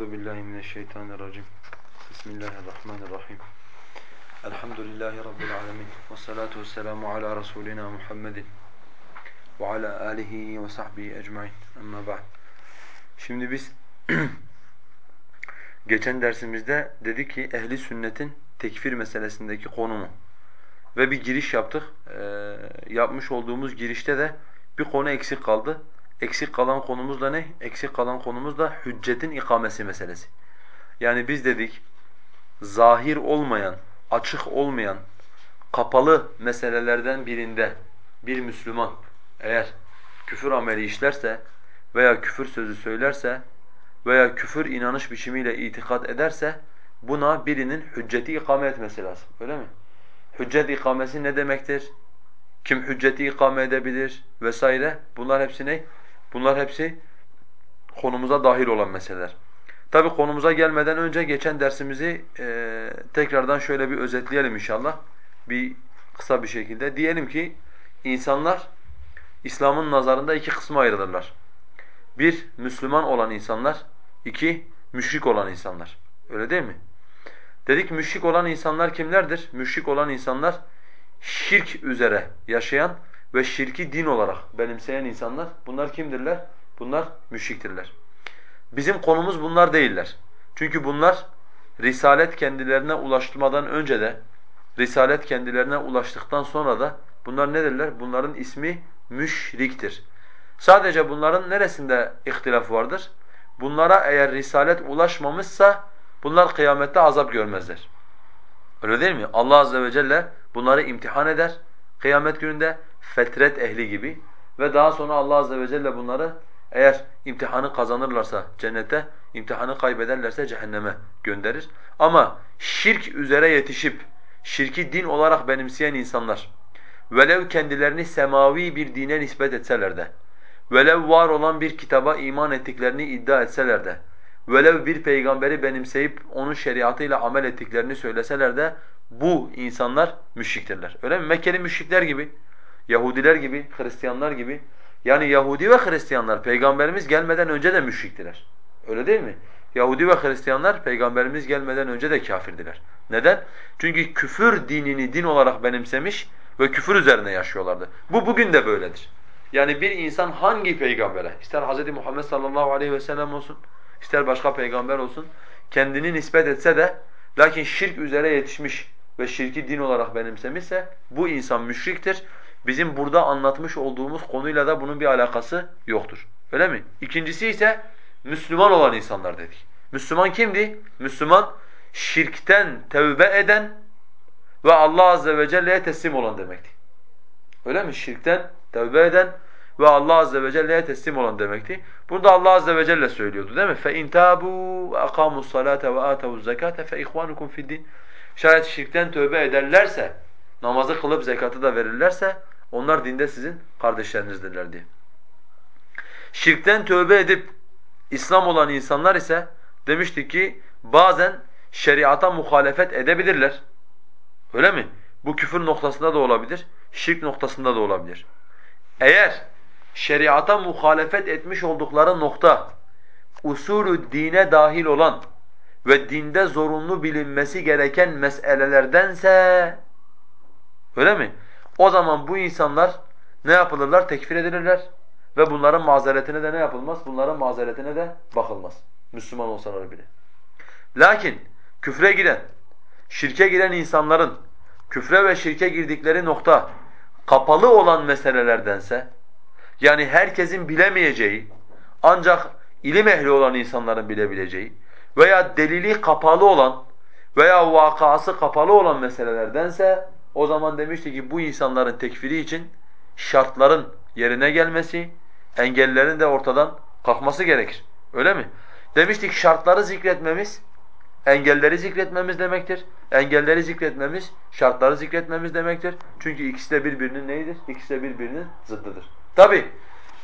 Euzu billahi mineşşeytanirracim. Bismillahirrahmanirrahim. Elhamdülillahi rabbil alamin. Ves salatu vesselamu ala rasulina Muhammedin ve ala alihi ve sahbihi ecmaîn. Amma ba'd. Şimdi biz geçen dersimizde dedik ki ehli sünnetin tekfir meselesindeki konumu ve bir giriş yaptık. Ee, yapmış olduğumuz girişte de bir konu eksik kaldı. Eksik kalan konumuz da ne? Eksik kalan konumuz da hüccetin ikamesi meselesi. Yani biz dedik zahir olmayan, açık olmayan, kapalı meselelerden birinde bir Müslüman eğer küfür ameli işlerse veya küfür sözü söylerse veya küfür inanış biçimiyle itikat ederse buna birinin hücceti ikame etmesi lazım. Öyle mi? Hüccet ikamesi ne demektir? Kim hücceti ikame edebilir vesaire? Bunlar hepsi ne? Bunlar hepsi konumuza dahil olan meseleler. Tabi konumuza gelmeden önce geçen dersimizi e, tekrardan şöyle bir özetleyelim inşallah. Bir kısa bir şekilde. Diyelim ki insanlar İslam'ın nazarında iki kısma ayrılırlar. Bir, Müslüman olan insanlar. iki müşrik olan insanlar. Öyle değil mi? Dedik müşrik olan insanlar kimlerdir? Müşrik olan insanlar şirk üzere yaşayan ve şirki din olarak benimseyen insanlar bunlar kimdirler? Bunlar müşriktirler. Bizim konumuz bunlar değiller. Çünkü bunlar risalet kendilerine ulaştırmadan önce de risalet kendilerine ulaştıktan sonra da bunlar nedirler? Bunların ismi müşriktir. Sadece bunların neresinde ihtilaf vardır? Bunlara eğer risalet ulaşmamışsa bunlar kıyamette azap görmezler. Öyle değil mi? Allah azze ve celle bunları imtihan eder kıyamet gününde fetret ehli gibi ve daha sonra Allah azze ve celle bunları eğer imtihanı kazanırlarsa cennete, imtihanı kaybederlerse cehenneme gönderir. Ama şirk üzere yetişip şirki din olarak benimseyen insanlar velev kendilerini semavi bir dine nispet etseler de velev var olan bir kitaba iman ettiklerini iddia etseler de velev bir peygamberi benimseyip onun şeriatıyla amel ettiklerini söyleseler de bu insanlar müşriktirler. Öyle mi? Mekkeli müşrikler gibi, Yahudiler gibi, Hristiyanlar gibi. Yani Yahudi ve Hristiyanlar peygamberimiz gelmeden önce de müşriktiler. Öyle değil mi? Yahudi ve Hristiyanlar peygamberimiz gelmeden önce de kafirdiler. Neden? Çünkü küfür dinini din olarak benimsemiş ve küfür üzerine yaşıyorlardı. Bu bugün de böyledir. Yani bir insan hangi peygambere, ister Hz. Muhammed sallallahu aleyhi ve sellem olsun, ister başka peygamber olsun, kendini nispet etse de lakin şirk üzere yetişmiş ve şirki din olarak benimsemişse bu insan müşriktir. Bizim burada anlatmış olduğumuz konuyla da bunun bir alakası yoktur. Öyle mi? İkincisi ise Müslüman olan insanlar dedik. Müslüman kimdi? Müslüman şirkten tevbe eden ve Allah azze ve celle'ye teslim olan demekti. Öyle mi? Şirkten tevbe eden ve Allah azze ve celle'ye teslim olan demekti. Bunu da Allah azze ve celle söylüyordu değil mi? Fe intabu aqamu salate ve atu zekate fe ihwanukum fid din. Şayet şirkten tövbe ederlerse, namazı kılıp zekatı da verirlerse onlar dinde sizin kardeşlerinizdirler diye. Şirkten tövbe edip İslam olan insanlar ise demiştik ki bazen şeriata muhalefet edebilirler. Öyle mi? Bu küfür noktasında da olabilir, şirk noktasında da olabilir. Eğer şeriata muhalefet etmiş oldukları nokta usulü dine dahil olan ve dinde zorunlu bilinmesi gereken meselelerdense öyle mi? O zaman bu insanlar ne yapılırlar? Tekfir edilirler ve bunların mazeretine de ne yapılmaz? Bunların mazeretine de bakılmaz. Müslüman olsalar bile. Lakin küfre giren, şirke giren insanların küfre ve şirke girdikleri nokta kapalı olan meselelerdense yani herkesin bilemeyeceği ancak ilim ehli olan insanların bilebileceği veya delili kapalı olan veya vakası kapalı olan meselelerdense o zaman demişti ki bu insanların tekfiri için şartların yerine gelmesi, engellerin de ortadan kalkması gerekir. Öyle mi? Demiştik şartları zikretmemiz, engelleri zikretmemiz demektir. Engelleri zikretmemiz, şartları zikretmemiz demektir. Çünkü ikisi de birbirinin neyidir? İkisi de birbirinin zıddıdır. Tabi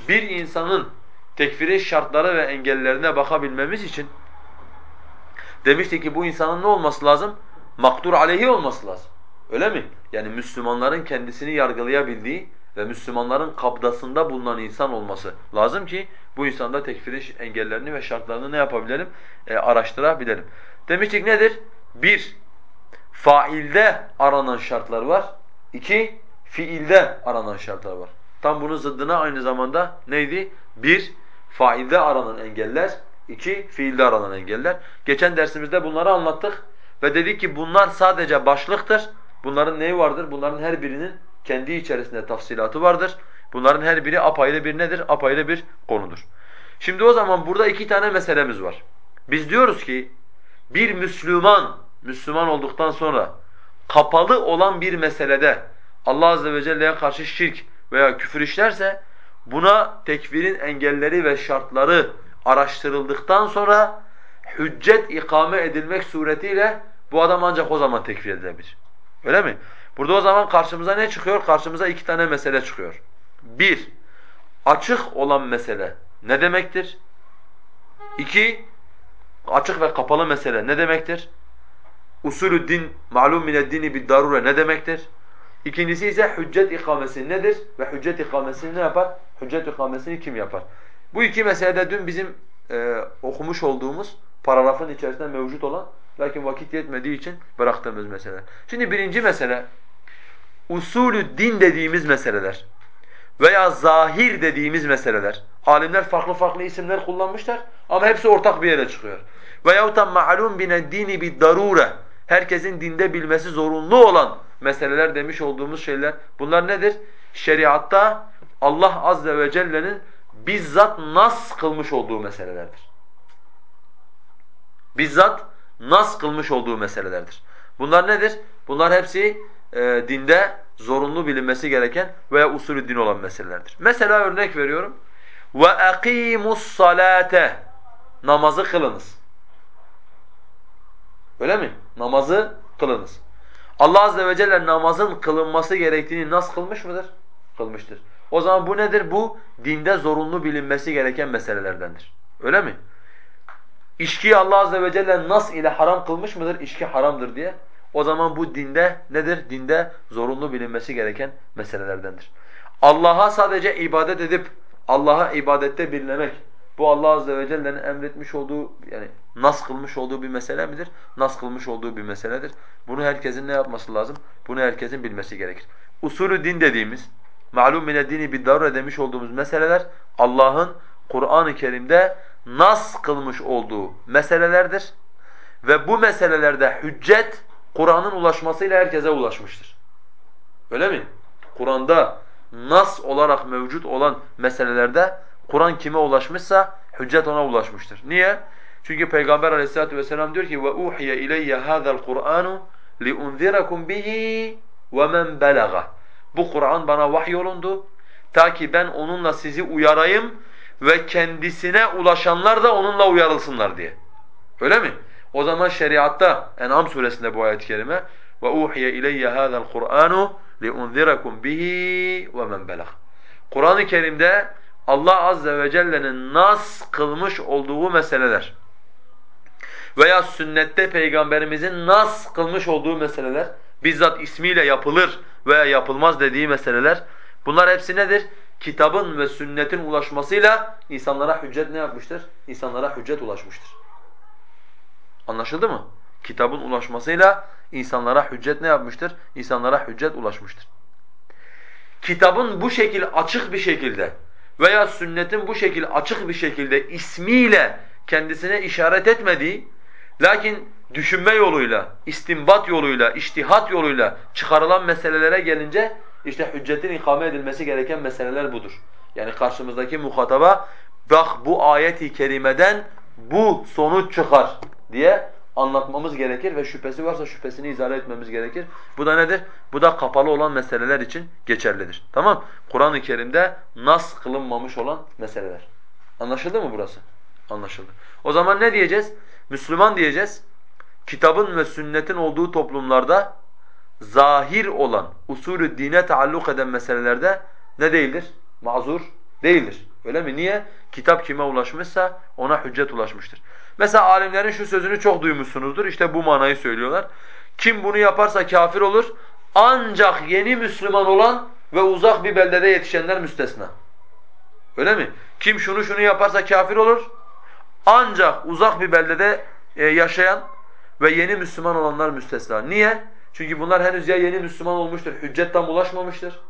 bir insanın tekfirin şartları ve engellerine bakabilmemiz için demiştik ki bu insanın ne olması lazım? Maktur aleyhi olması lazım. Öyle mi? Yani Müslümanların kendisini yargılayabildiği ve Müslümanların kabdasında bulunan insan olması lazım ki bu insanda tekfirin engellerini ve şartlarını ne yapabilelim? E, araştırabilelim. Demiştik nedir? Bir, failde aranan şartlar var. İki, fiilde aranan şartlar var. Tam bunun zıddına aynı zamanda neydi? Bir, failde aranan engeller. iki fiilde aranan engeller. Geçen dersimizde bunları anlattık ve dedik ki bunlar sadece başlıktır. Bunların neyi vardır? Bunların her birinin kendi içerisinde tafsilatı vardır. Bunların her biri apayrı bir nedir? Apayrı bir konudur. Şimdi o zaman burada iki tane meselemiz var. Biz diyoruz ki bir Müslüman, Müslüman olduktan sonra kapalı olan bir meselede Allah azze ve celle'ye karşı şirk veya küfür işlerse buna tekfirin engelleri ve şartları araştırıldıktan sonra hüccet ikame edilmek suretiyle bu adam ancak o zaman tekfir edilebilir. Öyle mi? Burada o zaman karşımıza ne çıkıyor? Karşımıza iki tane mesele çıkıyor. Bir, açık olan mesele ne demektir? İki, açık ve kapalı mesele ne demektir? Usulü din, malum mineddini bir darure ne demektir? İkincisi ise hüccet ikamesi nedir? Ve hüccet ikamesini ne yapar? Hüccet ikamesini kim yapar? Bu iki meselede dün bizim e, okumuş olduğumuz paragrafın içerisinde mevcut olan lakin vakit yetmediği için bıraktığımız mesele. Şimdi birinci mesele usulü din dediğimiz meseleler veya zahir dediğimiz meseleler. Alimler farklı farklı isimler kullanmışlar ama hepsi ortak bir yere çıkıyor. Veyahut da ma'lum bine dini bir darure. Herkesin dinde bilmesi zorunlu olan meseleler demiş olduğumuz şeyler. Bunlar nedir? Şeriatta Allah azze ve celle'nin bizzat nas kılmış olduğu meselelerdir. Bizzat nas kılmış olduğu meselelerdir. Bunlar nedir? Bunlar hepsi e, dinde zorunlu bilinmesi gereken veya usulü din olan meselelerdir. Mesela örnek veriyorum. Ve akimus salate namazı kılınız. Öyle mi? Namazı kılınız. Allah azze ve celle namazın kılınması gerektiğini nasıl kılmış mıdır? Kılmıştır. O zaman bu nedir? Bu dinde zorunlu bilinmesi gereken meselelerdendir. Öyle mi? İçkiyi Allah azze ve celle nas ile haram kılmış mıdır? İçki haramdır diye. O zaman bu dinde nedir? Dinde zorunlu bilinmesi gereken meselelerdendir. Allah'a sadece ibadet edip Allah'a ibadette birlemek bu Allah azze ve celle'nin emretmiş olduğu yani nas kılmış olduğu bir mesele midir? Nas kılmış olduğu bir meseledir. Bunu herkesin ne yapması lazım? Bunu herkesin bilmesi gerekir. Usulü din dediğimiz malum mine dini bir darure demiş olduğumuz meseleler Allah'ın Kur'an-ı Kerim'de nas kılmış olduğu meselelerdir. Ve bu meselelerde hüccet Kur'an'ın ulaşmasıyla herkese ulaşmıştır. Öyle mi? Kur'an'da nas olarak mevcut olan meselelerde Kur'an kime ulaşmışsa hüccet ona ulaşmıştır. Niye? Çünkü Peygamber Aleyhissalatu vesselam diyor ki: "Ve uhiye ileyye hadzal Kur'anu liunzirakum bihi ve men belaga." Bu Kur'an bana vahyolundu ta ki ben onunla sizi uyarayım ve kendisine ulaşanlar da onunla uyarılsınlar diye. Öyle mi? O zaman şeriatta En'am suresinde bu ayet-i kerime ve uhiye ileyye hadzal Kur'anu liunzirakum bihi ve men belagh. Kur'an-ı Kerim'de Allah azze ve celle'nin nas kılmış olduğu meseleler veya sünnette peygamberimizin nas kılmış olduğu meseleler bizzat ismiyle yapılır veya yapılmaz dediği meseleler bunlar hepsi nedir? Kitabın ve sünnetin ulaşmasıyla insanlara hüccet ne yapmıştır? İnsanlara hüccet ulaşmıştır. Anlaşıldı mı? Kitabın ulaşmasıyla insanlara hüccet ne yapmıştır? İnsanlara hüccet ulaşmıştır. Kitabın bu şekil açık bir şekilde veya sünnetin bu şekil açık bir şekilde ismiyle kendisine işaret etmediği lakin düşünme yoluyla, istinbat yoluyla, iştihat yoluyla çıkarılan meselelere gelince işte hüccetin ikame edilmesi gereken meseleler budur. Yani karşımızdaki muhataba bak bu ayet-i kerimeden bu sonuç çıkar diye anlatmamız gerekir ve şüphesi varsa şüphesini izale etmemiz gerekir. Bu da nedir? Bu da kapalı olan meseleler için geçerlidir. Tamam? Kur'an-ı Kerim'de nas kılınmamış olan meseleler. Anlaşıldı mı burası? Anlaşıldı. O zaman ne diyeceğiz? Müslüman diyeceğiz. Kitabın ve sünnetin olduğu toplumlarda zahir olan usulü dine taalluk eden meselelerde ne değildir? Mazur değildir. Öyle mi? Niye? Kitap kime ulaşmışsa ona hüccet ulaşmıştır. Mesela alimlerin şu sözünü çok duymuşsunuzdur. İşte bu manayı söylüyorlar. Kim bunu yaparsa kafir olur. Ancak yeni Müslüman olan ve uzak bir beldede yetişenler müstesna. Öyle mi? Kim şunu şunu yaparsa kafir olur. Ancak uzak bir beldede e, yaşayan ve yeni Müslüman olanlar müstesna. Niye? Çünkü bunlar henüz ya yeni Müslüman olmuştur, hüccet tam ulaşmamıştır.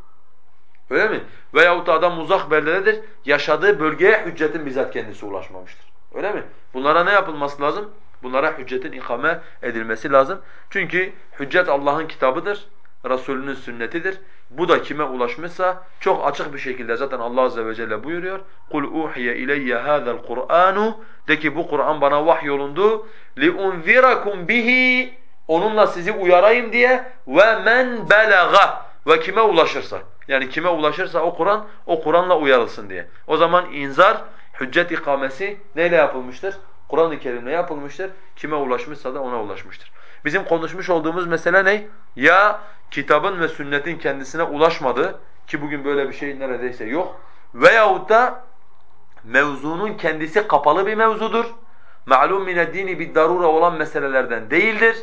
Öyle mi? Veyahut da adam uzak beldededir, yaşadığı bölgeye hüccetin bizzat kendisi ulaşmamıştır. Öyle mi? Bunlara ne yapılması lazım? Bunlara hüccetin ikame edilmesi lazım. Çünkü hüccet Allah'ın kitabıdır, Resulünün sünnetidir. Bu da kime ulaşmışsa çok açık bir şekilde zaten Allah azze ve celle buyuruyor. "Kul uhiye ileyye hadzal Kur'anu" de ki bu Kur'an bana vahyolundu. "Li unzirakum bihi" onunla sizi uyarayım diye ve men belaga ve kime ulaşırsa yani kime ulaşırsa o Kur'an o Kur'anla uyarılsın diye. O zaman inzar hüccet ikamesi neyle yapılmıştır? Kur'an-ı Kerim'le yapılmıştır. Kime ulaşmışsa da ona ulaşmıştır. Bizim konuşmuş olduğumuz mesele ne? Ya kitabın ve sünnetin kendisine ulaşmadı ki bugün böyle bir şey neredeyse yok. Veyahut da mevzunun kendisi kapalı bir mevzudur. Ma'lum min dini bir darura olan meselelerden değildir.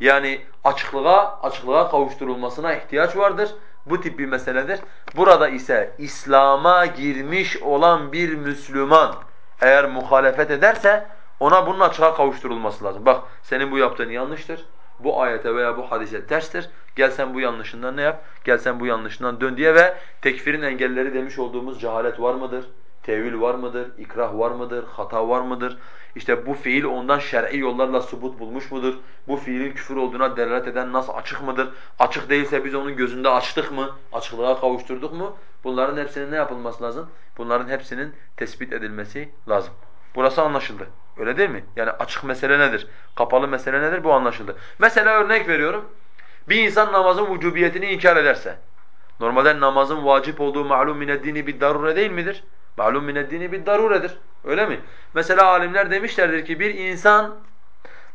Yani açıklığa, açıklığa kavuşturulmasına ihtiyaç vardır. Bu tip bir meseledir. Burada ise İslam'a girmiş olan bir Müslüman eğer muhalefet ederse ona bunun açığa kavuşturulması lazım. Bak senin bu yaptığın yanlıştır. Bu ayete veya bu hadise terstir. Gel sen bu yanlışından ne yap? Gel sen bu yanlışından dön diye ve tekfirin engelleri demiş olduğumuz cehalet var mıdır? Tevil var mıdır? İkrah var mıdır? Hata var mıdır? İşte bu fiil ondan şer'i yollarla subut bulmuş mudur? Bu fiilin küfür olduğuna delalet eden nasıl açık mıdır? Açık değilse biz onun gözünde açtık mı? Açıklığa kavuşturduk mu? Bunların hepsinin ne yapılması lazım? Bunların hepsinin tespit edilmesi lazım. Burası anlaşıldı. Öyle değil mi? Yani açık mesele nedir? Kapalı mesele nedir? Bu anlaşıldı. Mesela örnek veriyorum. Bir insan namazın vücubiyetini inkar ederse, normalde namazın vacip olduğu ma'lum mineddini bir darure değil midir? Ma'lum mineddini bir daruredir. Öyle mi? Mesela alimler demişlerdir ki bir insan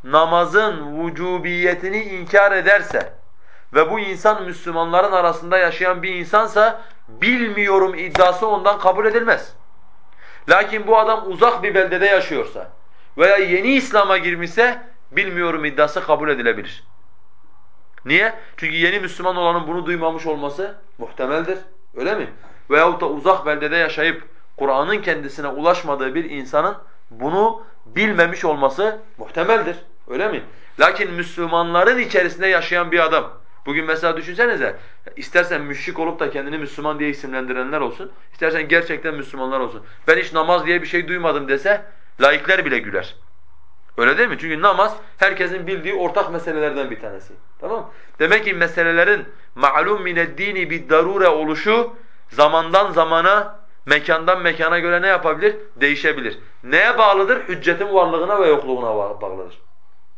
namazın vücubiyetini inkar ederse ve bu insan Müslümanların arasında yaşayan bir insansa bilmiyorum iddiası ondan kabul edilmez. Lakin bu adam uzak bir beldede yaşıyorsa veya yeni İslam'a girmişse bilmiyorum iddiası kabul edilebilir. Niye? Çünkü yeni Müslüman olanın bunu duymamış olması muhtemeldir. Öyle mi? Veyahut da uzak beldede yaşayıp Kur'an'ın kendisine ulaşmadığı bir insanın bunu bilmemiş olması muhtemeldir. Öyle mi? Lakin Müslümanların içerisinde yaşayan bir adam, bugün mesela düşünsenize, istersen müşrik olup da kendini Müslüman diye isimlendirenler olsun, istersen gerçekten Müslümanlar olsun. Ben hiç namaz diye bir şey duymadım dese, laikler bile güler. Öyle değil mi? Çünkü namaz herkesin bildiği ortak meselelerden bir tanesi. Tamam Demek ki meselelerin ma'lum mineddini bir darure oluşu zamandan zamana mekandan mekana göre ne yapabilir? Değişebilir. Neye bağlıdır? Hüccetin varlığına ve yokluğuna bağlıdır.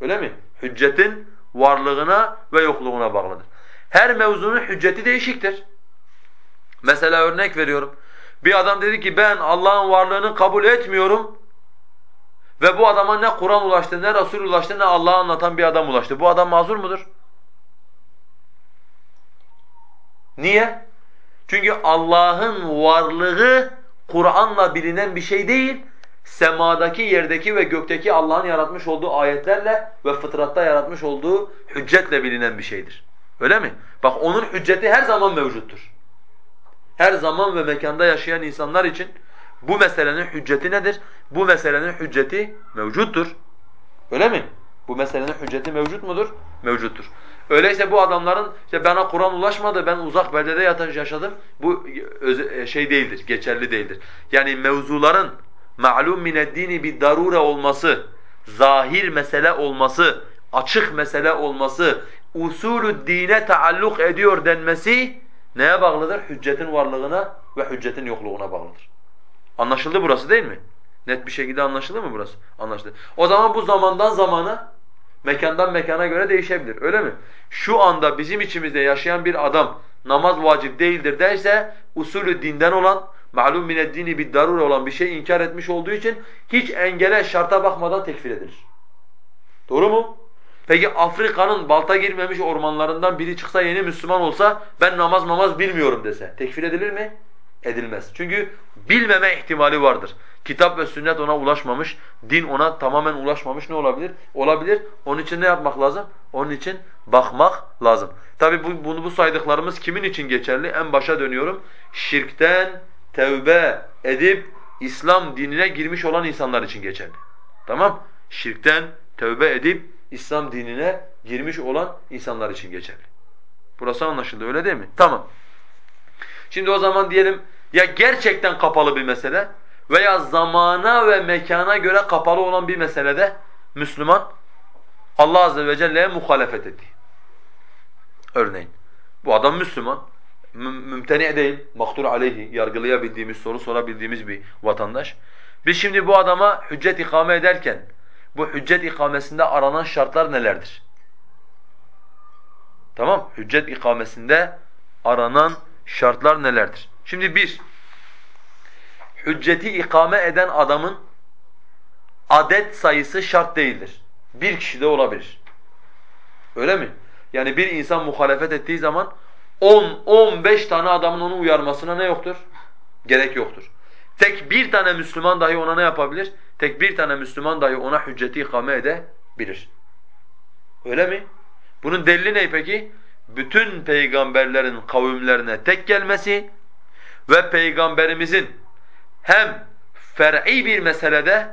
Öyle mi? Hüccetin varlığına ve yokluğuna bağlıdır. Her mevzunun hücceti değişiktir. Mesela örnek veriyorum. Bir adam dedi ki ben Allah'ın varlığını kabul etmiyorum ve bu adama ne Kur'an ulaştı, ne Resul ulaştı, ne Allah'ı anlatan bir adam ulaştı. Bu adam mazur mudur? Niye? Çünkü Allah'ın varlığı Kur'an'la bilinen bir şey değil, semadaki, yerdeki ve gökteki Allah'ın yaratmış olduğu ayetlerle ve fıtratta yaratmış olduğu hüccetle bilinen bir şeydir. Öyle mi? Bak onun hücceti her zaman mevcuttur. Her zaman ve mekanda yaşayan insanlar için bu meselenin hücceti nedir? Bu meselenin hücceti mevcuttur. Öyle mi? Bu meselenin hücceti mevcut mudur? Mevcuttur. Öyleyse bu adamların işte bana Kur'an ulaşmadı, ben uzak beldede yaşadım. Bu e, şey değildir, geçerli değildir. Yani mevzuların ma'lum mineddini bir darure olması, zahir mesele olması, açık mesele olması, usulü dine taalluk ediyor denmesi neye bağlıdır? Hüccetin varlığına ve hüccetin yokluğuna bağlıdır. Anlaşıldı burası değil mi? Net bir şekilde anlaşıldı mı burası? Anlaşıldı. O zaman bu zamandan zamana mekandan mekana göre değişebilir. Öyle mi? Şu anda bizim içimizde yaşayan bir adam namaz vacip değildir derse usulü dinden olan, ma'lum mineddini bir darure olan bir şey inkar etmiş olduğu için hiç engele, şarta bakmadan tekfir edilir. Doğru mu? Peki Afrika'nın balta girmemiş ormanlarından biri çıksa yeni Müslüman olsa ben namaz namaz bilmiyorum dese tekfir edilir mi? Edilmez. Çünkü bilmeme ihtimali vardır. Kitap ve sünnet ona ulaşmamış, din ona tamamen ulaşmamış ne olabilir? Olabilir. Onun için ne yapmak lazım? Onun için bakmak lazım. Tabi bu, bunu bu saydıklarımız kimin için geçerli? En başa dönüyorum. Şirkten tevbe edip İslam dinine girmiş olan insanlar için geçerli. Tamam? Şirkten tevbe edip İslam dinine girmiş olan insanlar için geçerli. Burası anlaşıldı öyle değil mi? Tamam. Şimdi o zaman diyelim ya gerçekten kapalı bir mesele veya zamana ve mekana göre kapalı olan bir meselede Müslüman Allah azze ve celle'ye muhalefet etti. Örneğin bu adam Müslüman, mümteni değil, maktur aleyhi, yargılayabildiğimiz, soru sorabildiğimiz bir vatandaş. Biz şimdi bu adama hüccet ikame ederken bu hüccet ikamesinde aranan şartlar nelerdir? Tamam, hüccet ikamesinde aranan şartlar nelerdir? Şimdi bir, hücceti ikame eden adamın adet sayısı şart değildir. Bir kişi de olabilir. Öyle mi? Yani bir insan muhalefet ettiği zaman 10-15 tane adamın onu uyarmasına ne yoktur? Gerek yoktur. Tek bir tane Müslüman dahi ona ne yapabilir? Tek bir tane Müslüman dahi ona hücceti ikame edebilir. Öyle mi? Bunun delili ne peki? Bütün peygamberlerin kavimlerine tek gelmesi ve peygamberimizin hem fer'i bir meselede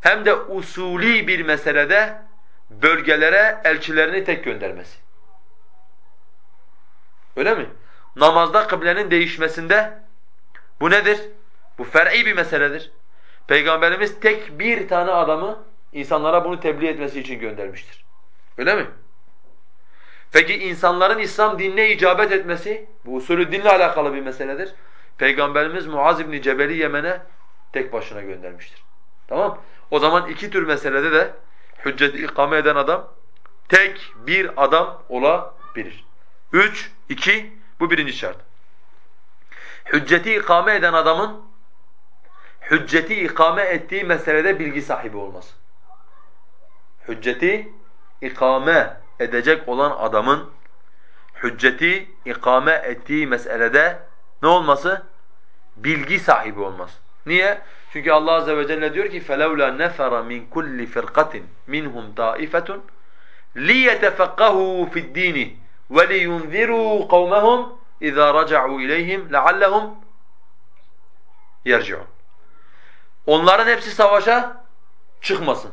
hem de usulî bir meselede bölgelere elçilerini tek göndermesi. Öyle mi? Namazda kıblenin değişmesinde bu nedir? Bu fer'i bir meseledir. Peygamberimiz tek bir tane adamı insanlara bunu tebliğ etmesi için göndermiştir. Öyle mi? Peki insanların İslam dinine icabet etmesi, bu usulü dinle alakalı bir meseledir. Peygamberimiz Muaz İbni Cebel'i Yemen'e tek başına göndermiştir. Tamam O zaman iki tür meselede de hücceti ikame eden adam tek bir adam olabilir. Üç, iki, bu birinci şart. Hücceti ikame eden adamın hücceti ikame ettiği meselede bilgi sahibi olması. Hücceti ikame edecek olan adamın hücceti ikame ettiği meselede ne olması? Bilgi sahibi olması. Niye? Çünkü Allah azze ve celle diyor ki فَلَوْلَا نَفَرَ مِنْ كُلِّ فِرْقَةٍ مِنْهُمْ طَائِفَةٌ لِيَتَفَقَّهُوا فِي الدِّينِ وَلِيُنْذِرُوا قَوْمَهُمْ اِذَا رَجَعُوا اِلَيْهِمْ لَعَلَّهُمْ يَرْجِعُونَ Onların hepsi savaşa çıkmasın.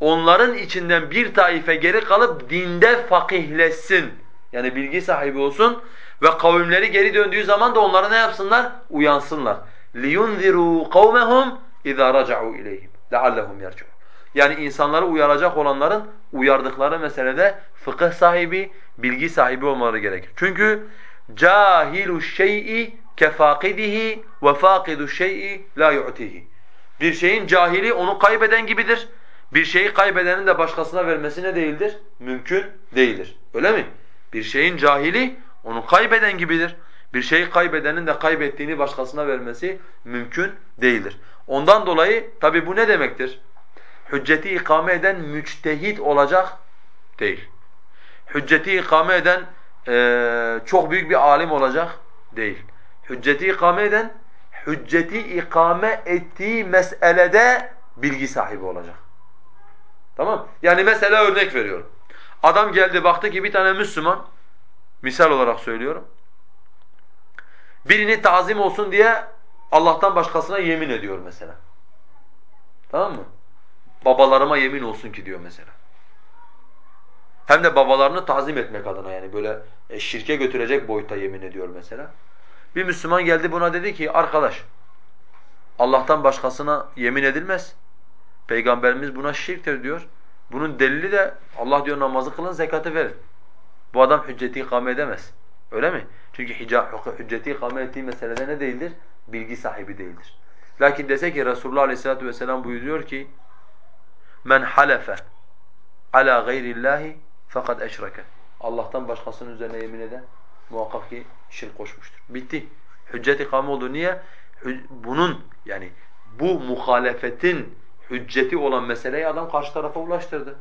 Onların içinden bir taife geri kalıp dinde fakihleşsin. Yani bilgi sahibi olsun ve kavimleri geri döndüğü zaman da onlara ne yapsınlar? Uyansınlar. لِيُنْذِرُوا قَوْمَهُمْ اِذَا رَجَعُوا اِلَيْهِمْ لَعَلَّهُمْ يَرْجُعُونَ Yani insanları uyaracak olanların uyardıkları meselede fıkıh sahibi, bilgi sahibi olmaları gerekir. Çünkü cahilu şey'i kefakidihi ve fakidu şey'i la yu'tihi. Bir şeyin cahili onu kaybeden gibidir. Bir şeyi kaybedenin de başkasına vermesi ne değildir? Mümkün değildir. Öyle mi? Bir şeyin cahili onu kaybeden gibidir. Bir şeyi kaybedenin de kaybettiğini başkasına vermesi mümkün değildir. Ondan dolayı tabi bu ne demektir? Hücceti ikame eden müçtehit olacak değil. Hücceti ikame eden e, çok büyük bir alim olacak değil. Hücceti ikame eden hücceti ikame ettiği meselede bilgi sahibi olacak. Tamam? Yani mesela örnek veriyorum. Adam geldi baktı ki bir tane Müslüman, misal olarak söylüyorum, birini tazim olsun diye Allah'tan başkasına yemin ediyor mesela. Tamam mı? Babalarıma yemin olsun ki diyor mesela. Hem de babalarını tazim etmek adına yani böyle e, şirke götürecek boyutta yemin ediyor mesela. Bir Müslüman geldi buna dedi ki arkadaş Allah'tan başkasına yemin edilmez. Peygamberimiz buna şirktir diyor. Bunun delili de Allah diyor namazı kılın, zekatı verin. Bu adam hücceti ikame edemez. Öyle mi? Çünkü hücceti ikame ettiği meselede ne değildir? Bilgi sahibi değildir. Lakin dese ki Resulullah Aleyhisselatü Vesselam buyuruyor ki men halefe ala gayrillahi fakat eşreke. Allah'tan başkasının üzerine yemin eden muhakkak ki şirk koşmuştur. Bitti. Hüccet ikame oldu. Niye? Bunun yani bu muhalefetin hücceti olan meseleyi adam karşı tarafa ulaştırdı.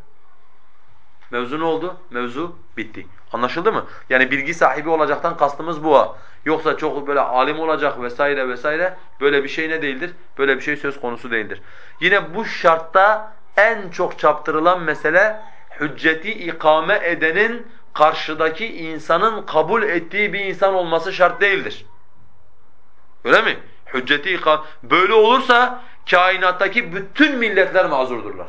Mevzu ne oldu? Mevzu bitti. Anlaşıldı mı? Yani bilgi sahibi olacaktan kastımız bu. Yoksa çok böyle alim olacak vesaire vesaire böyle bir şey ne değildir? Böyle bir şey söz konusu değildir. Yine bu şartta en çok çaptırılan mesele hücceti ikame edenin karşıdaki insanın kabul ettiği bir insan olması şart değildir. Öyle mi? Hücceti ikame böyle olursa kainattaki bütün milletler mazurdurlar.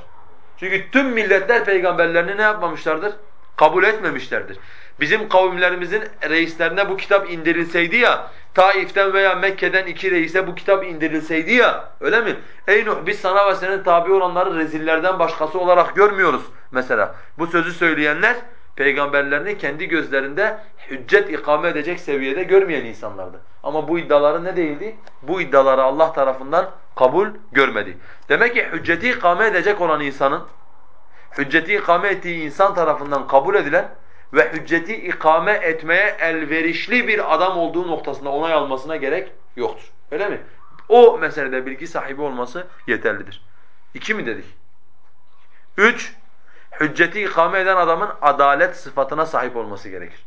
Çünkü tüm milletler peygamberlerini ne yapmamışlardır? Kabul etmemişlerdir. Bizim kavimlerimizin reislerine bu kitap indirilseydi ya, Taif'ten veya Mekke'den iki reise bu kitap indirilseydi ya, öyle mi? Ey Nuh biz sana ve senin tabi olanları rezillerden başkası olarak görmüyoruz mesela. Bu sözü söyleyenler peygamberlerini kendi gözlerinde hüccet ikame edecek seviyede görmeyen insanlardı. Ama bu iddiaları ne değildi? Bu iddiaları Allah tarafından kabul görmedi. Demek ki hücceti ikame edecek olan insanın, hücceti ikame ettiği insan tarafından kabul edilen ve hücceti ikame etmeye elverişli bir adam olduğu noktasında onay almasına gerek yoktur. Öyle mi? O meselede bilgi sahibi olması yeterlidir. İki mi dedik? Üç, hücceti ikame eden adamın adalet sıfatına sahip olması gerekir.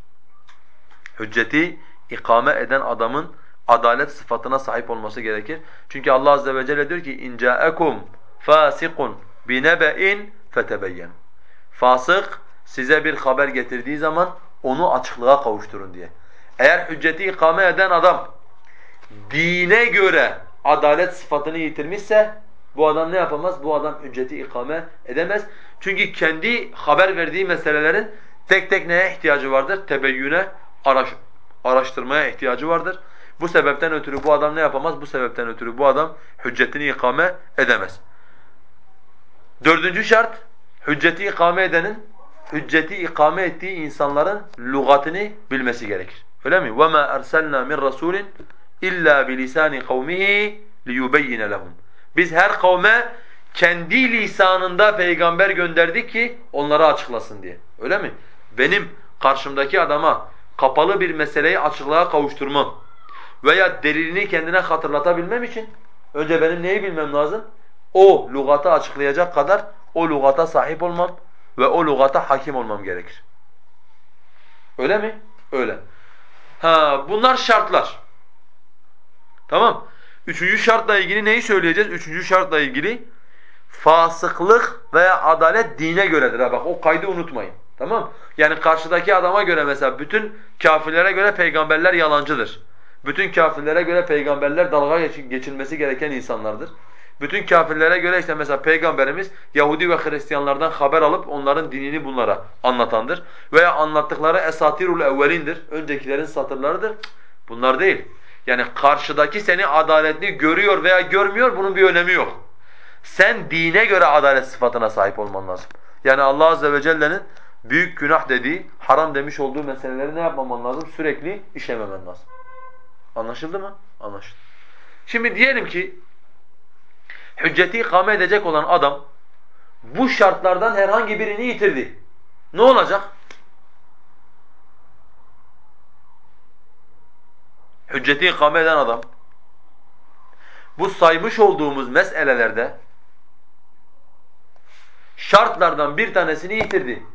Hücceti ikame eden adamın adalet sıfatına sahip olması gerekir. Çünkü Allah azze ve celle diyor ki in ca'akum fasiqun binebe'in fetebeyyenu. Fasık size bir haber getirdiği zaman onu açıklığa kavuşturun diye. Eğer hücceti ikame eden adam dine göre adalet sıfatını yitirmişse bu adam ne yapamaz? Bu adam hücceti ikame edemez. Çünkü kendi haber verdiği meselelerin tek tek neye ihtiyacı vardır? Tebeyyüne, araş, araştırmaya ihtiyacı vardır. Bu sebepten ötürü bu adam ne yapamaz? Bu sebepten ötürü bu adam hüccetini ikame edemez. Dördüncü şart, hücceti ikame edenin, hücceti ikame ettiği insanların lügatını bilmesi gerekir. Öyle mi? وَمَا أَرْسَلْنَا مِنْ رَسُولٍ اِلَّا بِلِسَانِ قَوْمِهِ لِيُبَيِّنَ لَهُمْ Biz her kavme kendi lisanında peygamber gönderdik ki onlara açıklasın diye. Öyle mi? Benim karşımdaki adama kapalı bir meseleyi açıklığa kavuşturmam veya delilini kendine hatırlatabilmem için önce benim neyi bilmem lazım? O lügatı açıklayacak kadar o lügata sahip olmam ve o lügata hakim olmam gerekir. Öyle mi? Öyle. Ha, bunlar şartlar. Tamam. Üçüncü şartla ilgili neyi söyleyeceğiz? Üçüncü şartla ilgili fasıklık veya adalet dine göredir. Ha bak o kaydı unutmayın. Tamam? Yani karşıdaki adama göre mesela bütün kafirlere göre peygamberler yalancıdır. Bütün kafirlere göre peygamberler dalga geçilmesi gereken insanlardır. Bütün kafirlere göre işte mesela peygamberimiz Yahudi ve Hristiyanlardan haber alıp onların dinini bunlara anlatandır. Veya anlattıkları esatirul evvelindir. Öncekilerin satırlarıdır. Bunlar değil. Yani karşıdaki seni adaletli görüyor veya görmüyor bunun bir önemi yok. Sen dine göre adalet sıfatına sahip olman lazım. Yani Allah azze ve celle'nin büyük günah dediği, haram demiş olduğu meseleleri ne yapmaman lazım? Sürekli işlememen lazım. Anlaşıldı mı? Anlaşıldı. Şimdi diyelim ki hücceti ikame edecek olan adam bu şartlardan herhangi birini yitirdi. Ne olacak? Hücceti ikame eden adam bu saymış olduğumuz meselelerde şartlardan bir tanesini yitirdi.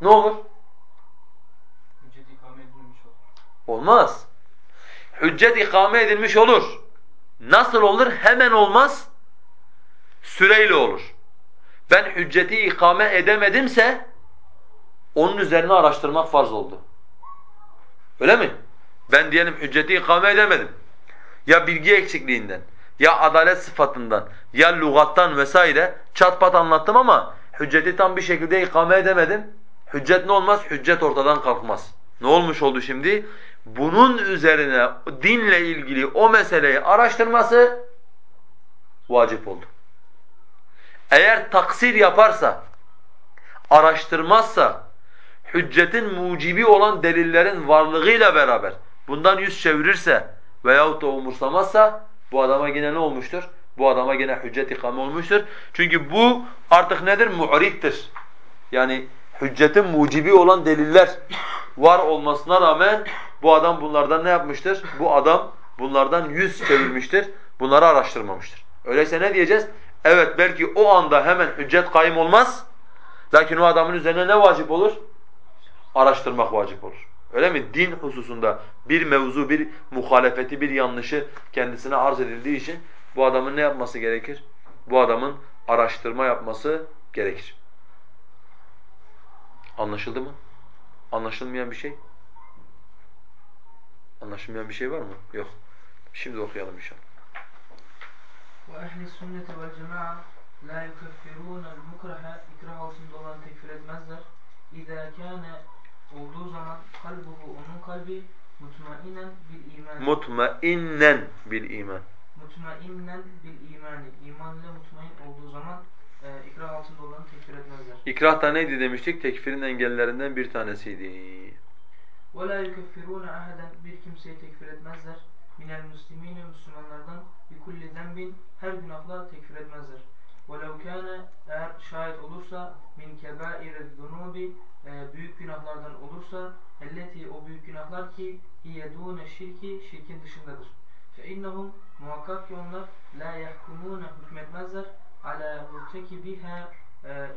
Ne olur? Olmaz. Hüccet ikame edilmiş olur. Nasıl olur? Hemen olmaz. Süreyle olur. Ben hücceti ikame edemedimse onun üzerine araştırmak farz oldu. Öyle mi? Ben diyelim hücceti ikame edemedim. Ya bilgi eksikliğinden, ya adalet sıfatından, ya lügattan vesaire çat pat anlattım ama hücceti tam bir şekilde ikame edemedim. Hüccet ne olmaz? Hüccet ortadan kalkmaz. Ne olmuş oldu şimdi? Bunun üzerine dinle ilgili o meseleyi araştırması vacip oldu. Eğer taksir yaparsa, araştırmazsa, hüccetin mucibi olan delillerin varlığıyla beraber bundan yüz çevirirse veyahut da umursamazsa bu adama yine ne olmuştur? Bu adama yine hüccet ikame olmuştur. Çünkü bu artık nedir? Mu'rittir. Yani hüccetin mucibi olan deliller var olmasına rağmen bu adam bunlardan ne yapmıştır? Bu adam bunlardan yüz çevirmiştir. Bunları araştırmamıştır. Öyleyse ne diyeceğiz? Evet belki o anda hemen hüccet kayım olmaz. Lakin o adamın üzerine ne vacip olur? Araştırmak vacip olur. Öyle mi? Din hususunda bir mevzu, bir muhalefeti, bir yanlışı kendisine arz edildiği için bu adamın ne yapması gerekir? Bu adamın araştırma yapması gerekir. Anlaşıldı mı? Anlaşılmayan bir şey? Anlaşılmayan bir şey var mı? Yok. Şimdi okuyalım inşallah. وأهل السنة والجماعة لا يكفرون المكره ikrah altında olan tekfir etmezler. İza kâne olduğu zaman kalbuhu onun kalbi mutmainen bil iman. Mutmainnen bil iman. Mutmainnen bil imani. İman ile mutmain olduğu zaman e, ikrah altında olanı tekfir etmezler. İkrah da neydi demiştik? Tekfirin engellerinden bir tanesiydi. وَلَا يُكَفِّرُونَ أَحَدًا Bir kimseyi tekfir etmezler. Minel muslimine Müslümanlardan bir kulli zembin her günahla tekfir etmezler. وَلَوْ كَانَ Eğer şayet olursa min kebair zunubi büyük günahlardan olursa elleti o büyük günahlar ki hiyedûne şirki şirkin dışındadır. فَاِنَّهُمْ muhakkak ki onlar la yahkumune hükmetmezler ala murtekibiha e,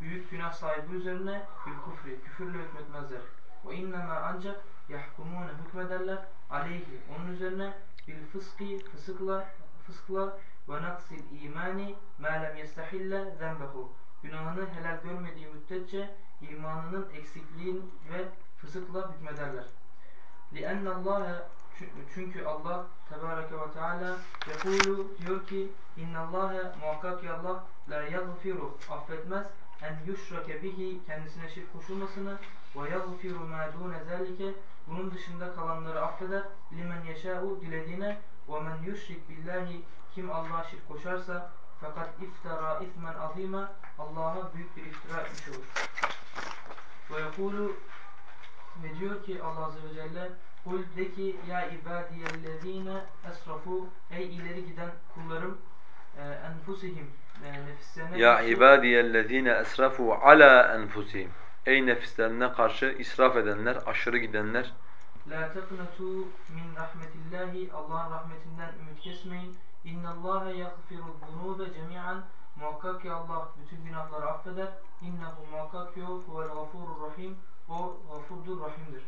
büyük günah sahibi üzerine bir kufri, küfürle hükmetmezler. Ve innema ancak yahkumune hükmederler aleyhi onun üzerine bil fıski fısıkla fıskla ve naksil imani ma lem yestahille zenbehu günahını helal görmediği müddetçe imanının eksikliğin ve fısıkla hükmederler. لِأَنَّ اللّٰهَ Çünkü Allah Tebareke ve Teala yekulu diyor ki İnnallâhe muhakkak ki Allah la yagfiru affetmez en yuşrake bihi kendisine şirk koşulmasını ve yagfiru ma dune zalike bunun dışında kalanları affeder. limen yeşâ'u dilediğine ve men yuşrik billahi kim Allah'a şirk koşarsa fakat iftara ismen azima Allah'a büyük bir iftira etmiş olur. Ve yekulu ve diyor ki Allah Azze ve Celle Kul de ki ya ibadiyellezine esrafu ey ileri giden kullarım e, enfusihim. E, nefislerine Ya ibadiyellezine esrafu ala enfusihim Ey nefislerine karşı israf edenler, aşırı gidenler La teknetu min rahmetillahi Allah'ın rahmetinden ümit kesmeyin. İnnallâhe yagfiru zunûbe cemi'an Muhakkak ki Allah bütün günahları affeder. İnnehu muhakkak ki o rahim. O gafurdur, rahimdir.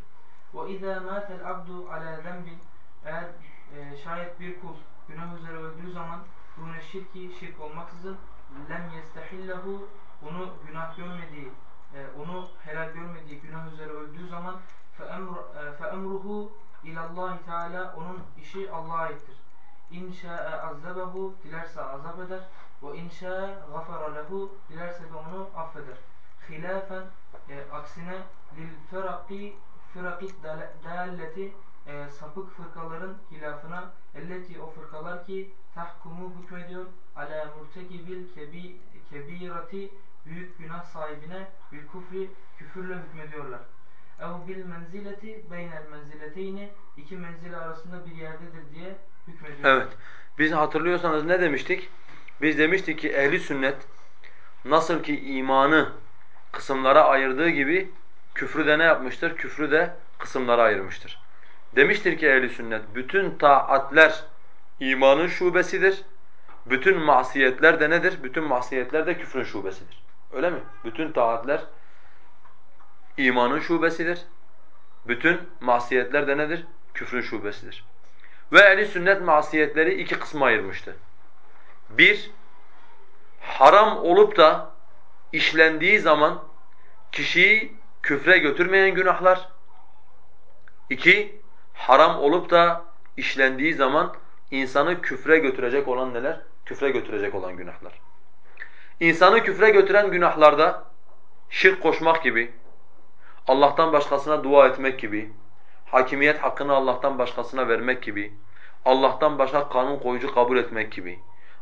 Ve izâ mâtel abdu alâ zembin Eğer e, şayet bir kul günah üzere öldüğü zaman dûne şirki şirk olmaksızın lem yestehillehu onu günah görmediği, onu helal görmediği günah üzere öldüğü zaman فَاَمْرُهُ ilallahi Teala onun işi Allah'a aittir. İn şa'e azzabehu dilerse azap eder ve in şa'e gafara lehu dilerse de onu affeder. Hilafen e, aksine lil feraki firakit dalleti e, sapık fırkaların hilafına elleti o fırkalar ki tahkumu hükmediyor ala murtekibil kebi, kebirati büyük günah sahibine bir kufri küfürle hükmediyorlar ev bil menzileti beynel menzileteyni iki menzile arasında bir yerdedir diye hükmediyor. Evet. Biz hatırlıyorsanız ne demiştik? Biz demiştik ki ehli sünnet nasıl ki imanı kısımlara ayırdığı gibi küfrü de ne yapmıştır? Küfrü de kısımlara ayırmıştır. Demiştir ki ehli sünnet bütün taatler imanın şubesidir. Bütün masiyetler de nedir? Bütün masiyetler de küfrün şubesidir. Öyle mi? Bütün taatler imanın şubesidir. Bütün masiyetler de nedir? Küfrün şubesidir. Ve ehli sünnet masiyetleri iki kısma ayırmıştı. Bir, haram olup da işlendiği zaman kişiyi küfre götürmeyen günahlar. İki, haram olup da işlendiği zaman insanı küfre götürecek olan neler? Küfre götürecek olan günahlar. İnsanı küfre götüren günahlarda şirk koşmak gibi, Allah'tan başkasına dua etmek gibi, hakimiyet hakkını Allah'tan başkasına vermek gibi, Allah'tan başka kanun koyucu kabul etmek gibi,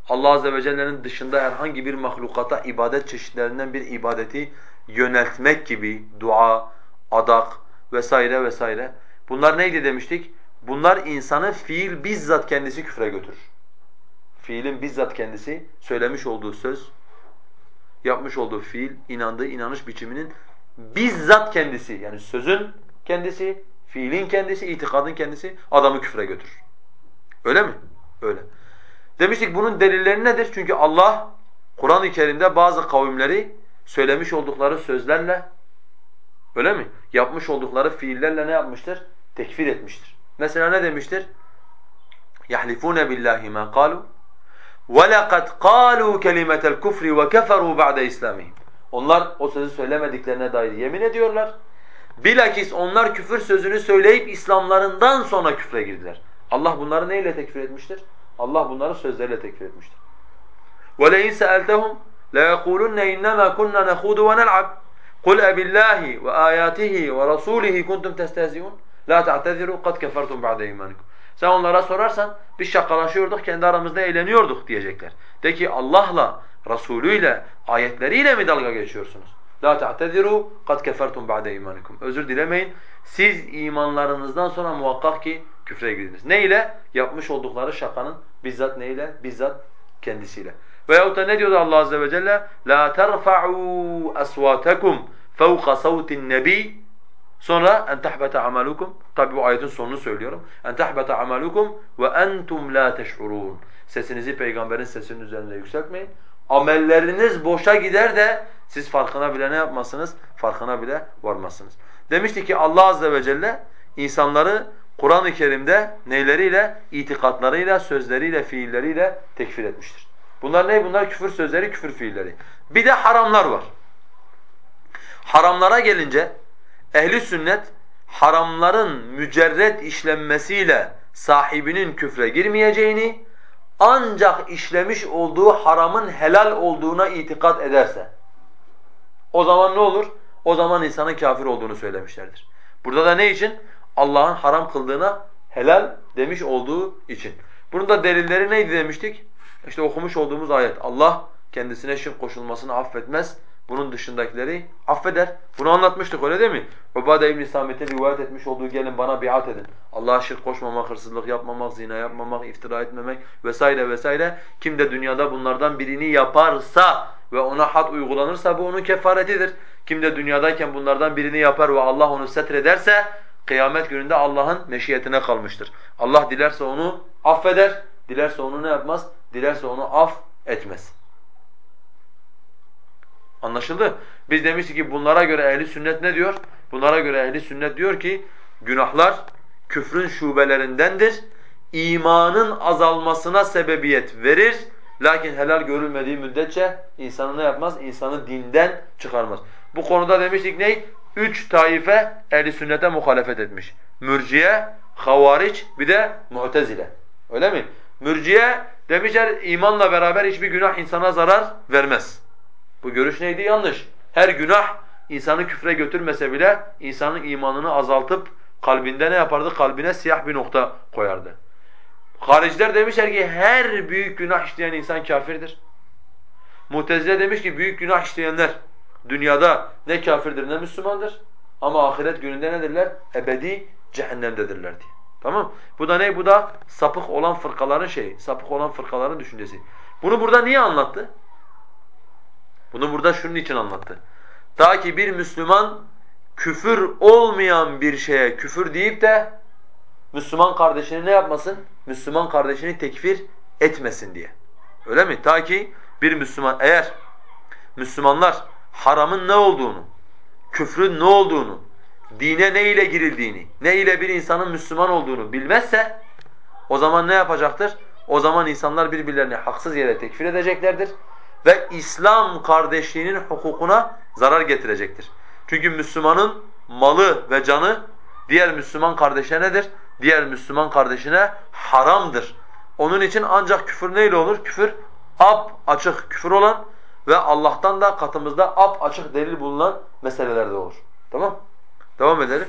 Allah azze ve celle'nin dışında herhangi bir mahlukata ibadet çeşitlerinden bir ibadeti yöneltmek gibi dua, adak vesaire vesaire. Bunlar neydi demiştik? Bunlar insanı fiil bizzat kendisi küfre götürür. Fiilin bizzat kendisi söylemiş olduğu söz, yapmış olduğu fiil, inandığı inanış biçiminin bizzat kendisi yani sözün kendisi, fiilin kendisi, itikadın kendisi adamı küfre götürür. Öyle mi? Öyle. Demiştik bunun delilleri nedir? Çünkü Allah Kur'an-ı Kerim'de bazı kavimleri söylemiş oldukları sözlerle öyle mi? Yapmış oldukları fiillerle ne yapmıştır? Tekfir etmiştir. Mesela ne demiştir? يَحْلِفُونَ بِاللّٰهِ مَا قَالُوا وَلَقَدْ قَالُوا كَلِمَةَ الْكُفْرِ وَكَفَرُوا بَعْدَ إِسْلَامِهِمْ Onlar o sözü söylemediklerine dair yemin ediyorlar. Bilakis onlar küfür sözünü söyleyip İslamlarından sonra küfre girdiler. Allah bunları neyle tekfir etmiştir? Allah bunları sözleriyle tekfir etmiştir. وَلَئِنْ سَأَلْتَهُمْ لَيَقُولُنَّ إِنَّمَا كُنَّا نَخُوضُ وَنَلْعَبُ قُلْ أَبِاللّٰهِ وَآيَاتِهِ وَرَسُولِهِ كُنْتُمْ تَسْتَهْزِئُونَ لَا تَعْتَذِرُوا قَدْ كَفَرْتُمْ بَعْدَ اِيمَانِكُمْ sen onlara sorarsan biz şakalaşıyorduk, kendi aramızda eğleniyorduk diyecekler. De ki Allah'la, Resulüyle, ayetleriyle mi dalga geçiyorsunuz? La ta'tediru kad kefertum ba'de imanikum. Özür dilemeyin. Siz imanlarınızdan sonra muhakkak ki küfre girdiniz. Ne ile? Yapmış oldukları şakanın bizzat ne ile? Bizzat kendisiyle. Veyahut da ne diyordu Allah azze ve celle? La terfa'u aswatakum fawqa savtin nebi Sonra en tahbata amalukum. Tabi bu ayetin sonunu söylüyorum. En tahbata amalukum ve entum la teş'urun. Sesinizi peygamberin sesinin üzerinde yükseltmeyin. Amelleriniz boşa gider de siz farkına bile ne yapmazsınız? Farkına bile varmazsınız. Demişti ki Allah azze ve celle insanları Kur'an-ı Kerim'de neyleriyle? itikatlarıyla, sözleriyle, fiilleriyle tekfir etmiştir. Bunlar ne? Bunlar küfür sözleri, küfür fiilleri. Bir de haramlar var. Haramlara gelince ehli sünnet haramların mücerret işlenmesiyle sahibinin küfre girmeyeceğini ancak işlemiş olduğu haramın helal olduğuna itikat ederse o zaman ne olur? O zaman insanın kafir olduğunu söylemişlerdir. Burada da ne için? Allah'ın haram kıldığına helal demiş olduğu için. Bunun da delilleri neydi demiştik? İşte okumuş olduğumuz ayet. Allah kendisine şirk koşulmasını affetmez. Bunun dışındakileri affeder. Bunu anlatmıştık öyle değil mi? Ubade İbn Samet'e rivayet etmiş olduğu gelin bana biat edin. Allah'a şirk koşmamak, hırsızlık yapmamak, zina yapmamak, iftira etmemek vesaire vesaire. Kim de dünyada bunlardan birini yaparsa ve ona had uygulanırsa bu onun kefaretidir. Kim de dünyadayken bunlardan birini yapar ve Allah onu setrederse kıyamet gününde Allah'ın meşiyetine kalmıştır. Allah dilerse onu affeder, dilerse onu ne yapmaz? Dilerse onu af etmez. Anlaşıldı? Biz demiştik ki bunlara göre ehli sünnet ne diyor? Bunlara göre ehli sünnet diyor ki günahlar küfrün şubelerindendir. İmanın azalmasına sebebiyet verir. Lakin helal görülmediği müddetçe insanı ne yapmaz? İnsanı dinden çıkarmaz. Bu konuda demiştik ne? Üç taife ehli sünnete muhalefet etmiş. Mürciye, havariç bir de mu'tezile. Öyle mi? Mürciye demişler imanla beraber hiçbir günah insana zarar vermez. Bu görüş neydi? Yanlış. Her günah insanı küfre götürmese bile insanın imanını azaltıp kalbinde ne yapardı? Kalbine siyah bir nokta koyardı. Hariciler demişler ki her büyük günah işleyen insan kafirdir. Mutezile demiş ki büyük günah işleyenler dünyada ne kafirdir ne Müslümandır ama ahiret gününde nedirler? Ebedi cehennemdedirler diye. Tamam? Bu da ne? Bu da sapık olan fırkaların şeyi, sapık olan fırkaların düşüncesi. Bunu burada niye anlattı? Bunu burada şunun için anlattı. Ta ki bir Müslüman küfür olmayan bir şeye küfür deyip de Müslüman kardeşini ne yapmasın? Müslüman kardeşini tekfir etmesin diye. Öyle mi? Ta ki bir Müslüman eğer Müslümanlar haramın ne olduğunu, küfrün ne olduğunu, dine ne ile girildiğini, ne ile bir insanın Müslüman olduğunu bilmezse o zaman ne yapacaktır? O zaman insanlar birbirlerini haksız yere tekfir edeceklerdir ve İslam kardeşliğinin hukukuna zarar getirecektir. Çünkü Müslümanın malı ve canı diğer Müslüman kardeşe nedir? Diğer Müslüman kardeşine haramdır. Onun için ancak küfür neyle olur? Küfür ab açık küfür olan ve Allah'tan da katımızda ab açık delil bulunan meselelerde olur. Tamam? Devam edelim.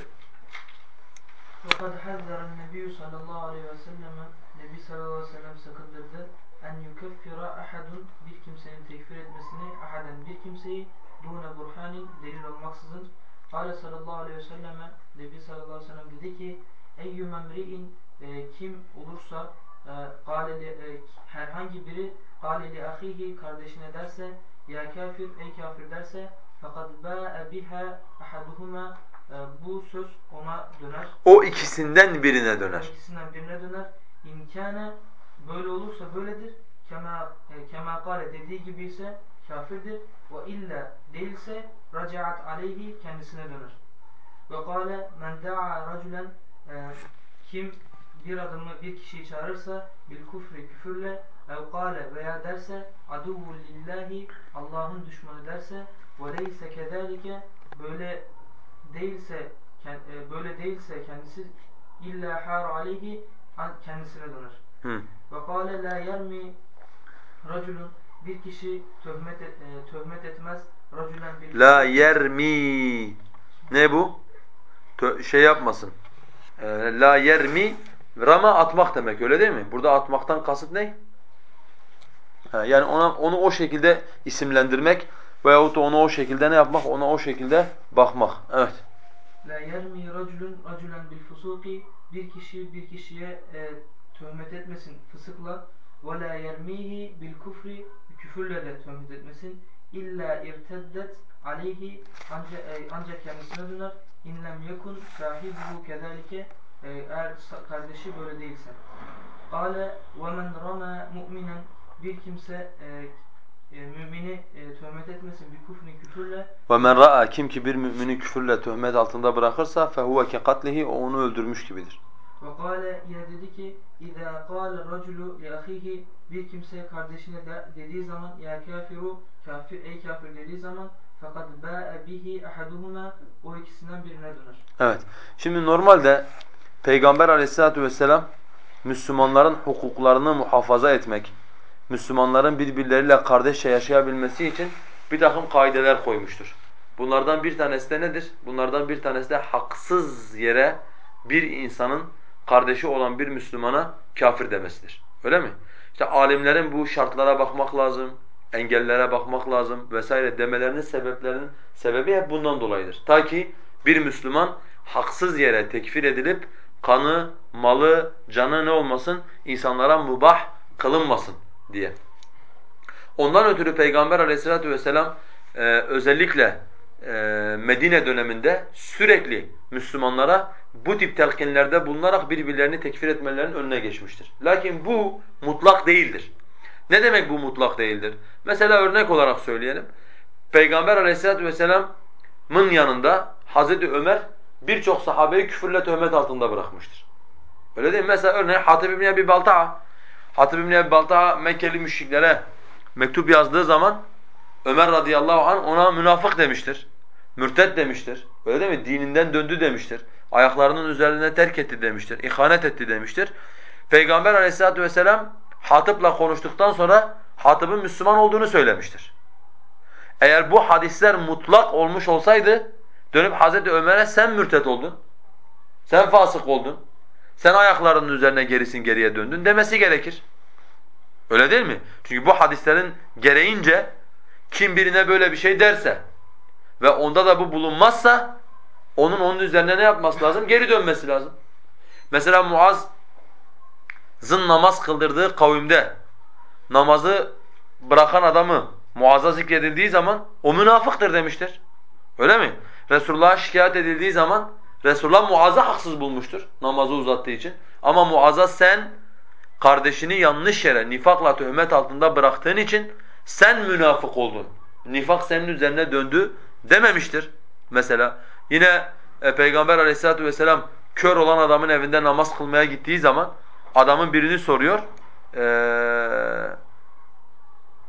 Fakat hazzara Nebi sallallahu aleyhi ve selleme Nebi sallallahu aleyhi ve sellem sakındırdı. En yukeffira ahadun bir kimsenin tekfir etmesini ahaden bir kimseyi dune burhanin delil olmaksızın Kale sallallahu aleyhi ve selleme Nebi sallallahu aleyhi ve sellem dedi ki Eyyü memri'in e, kim olursa e, galeli, e, herhangi biri galeli ahihi kardeşine derse ya kafir ey kafir derse fakat ba'e biha ahaduhuma e, bu söz ona döner. O ikisinden birine döner. O ikisinden birine döner. İmkane böyle olursa böyledir. Kema e, kema kale dediği gibi ise kafirdir. Ve illa değilse racaat aleyhi kendisine döner. Ve kâle men da'a raculen e, kim bir adamı bir kişiyi çağırırsa bil kufri küfürle ev kâle veya derse aduvvun lillahi Allah'ın düşmanı derse ve leyse kezalike böyle değilse e, böyle değilse kendisi illa har aleyhi kendisine döner. Ve kâle la yermi raculun bir kişi töhmet, et, e, töhmet etmez raculen bir La yermi ne bu? Tö şey yapmasın. Ee, la yermi rama atmak demek öyle değil mi? Burada atmaktan kasıt ne? Ha, yani ona onu o şekilde isimlendirmek veyahut da onu o şekilde ne yapmak? Ona o şekilde bakmak. Evet. La yermi raculun raculen bil fusuki bir kişi bir kişiye e, töhmet etmesin fısıkla ve la yermihi bil kufri küfürle de töhmet etmesin illa irteddet aleyhi ancak, ancak kendisine döner inlem yekun sahibuhu kezalike eğer kardeşi böyle değilse. Kale ve men rama mu'minen bir kimse e, e, mümini e, töhmet etmesin bir kufrin küfürle. Ve men ra'a kim ki bir mümini küfürle töhmet altında bırakırsa fehuve ke katlihi o onu öldürmüş gibidir. Ve kâle yine dedi ki İzâ kâle raculu li ahihi bir kimse kardeşine de dediği zaman ya kafiru kafir ey kafir dediği zaman fakat bâ'e bihi ahaduhuma o ikisinden birine döner. Evet. Şimdi normalde Peygamber aleyhissalatu vesselam Müslümanların hukuklarını muhafaza etmek, Müslümanların birbirleriyle kardeşçe yaşayabilmesi için bir takım kaideler koymuştur. Bunlardan bir tanesi de nedir? Bunlardan bir tanesi de haksız yere bir insanın kardeşi olan bir Müslümana kafir demesidir. Öyle mi? İşte alimlerin bu şartlara bakmak lazım, engellere bakmak lazım vesaire demelerinin sebeplerinin sebebi hep bundan dolayıdır. Ta ki bir Müslüman haksız yere tekfir edilip kanı, malı, canı ne olmasın? insanlara mubah kılınmasın diye. Ondan ötürü Peygamber aleyhissalatu vesselam e, özellikle Medine döneminde sürekli Müslümanlara bu tip telkinlerde bulunarak birbirlerini tekfir etmelerinin önüne geçmiştir. Lakin bu mutlak değildir. Ne demek bu mutlak değildir? Mesela örnek olarak söyleyelim. Peygamber aleyhissalatu vesselam'ın yanında Hazreti Ömer birçok sahabeyi küfürle töhmet altında bırakmıştır. Öyle değil mi? Mesela örneğin Hatib ibn Ebi Balta'a. Hatib ibn Ebi Balta'a Mekkeli müşriklere mektup yazdığı zaman Ömer radıyallahu anh ona münafık demiştir. Mürted demiştir. Öyle değil mi? Dininden döndü demiştir. Ayaklarının üzerine terk etti demiştir. İhanet etti demiştir. Peygamber aleyhissalatu vesselam Hatip'le konuştuktan sonra Hatip'in Müslüman olduğunu söylemiştir. Eğer bu hadisler mutlak olmuş olsaydı dönüp Hazreti Ömer'e sen mürtet oldun. Sen fasık oldun. Sen ayaklarının üzerine gerisin geriye döndün demesi gerekir. Öyle değil mi? Çünkü bu hadislerin gereğince kim birine böyle bir şey derse ve onda da bu bulunmazsa onun onun üzerine ne yapması lazım? Geri dönmesi lazım. Mesela Muaz'ın namaz kıldırdığı kavimde namazı bırakan adamı Muaz'a zikredildiği zaman o münafıktır demiştir. Öyle mi? Resulullah'a şikayet edildiği zaman Resulullah Muaz'ı haksız bulmuştur namazı uzattığı için. Ama Muaz'a sen kardeşini yanlış yere nifakla töhmet altında bıraktığın için sen münafık oldun. Nifak senin üzerine döndü dememiştir. Mesela yine e, Peygamber aleyhissalatu vesselam kör olan adamın evinde namaz kılmaya gittiği zaman adamın birini soruyor. Ee,